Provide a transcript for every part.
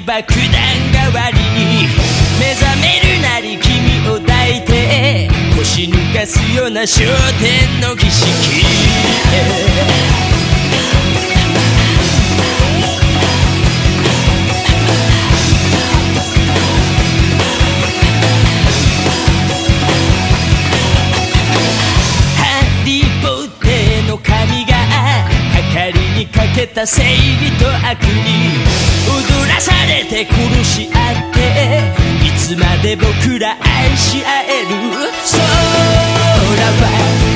爆弾代わりに目覚めるなり君を抱いて腰抜かすような焦点の儀式た正義と悪に踊らされて苦し合っていつまで僕ら愛し合える？空は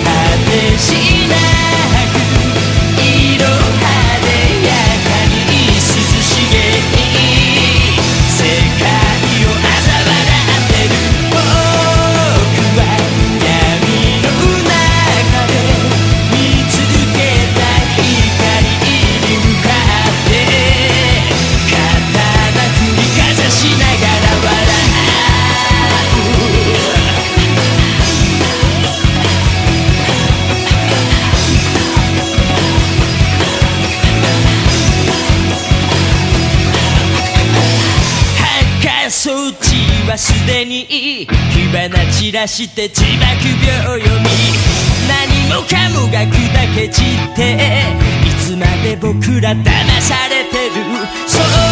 果てしはすでに火花散らして自爆病読み。何もかもが砕け散っていつまで僕ら騙されてる。そう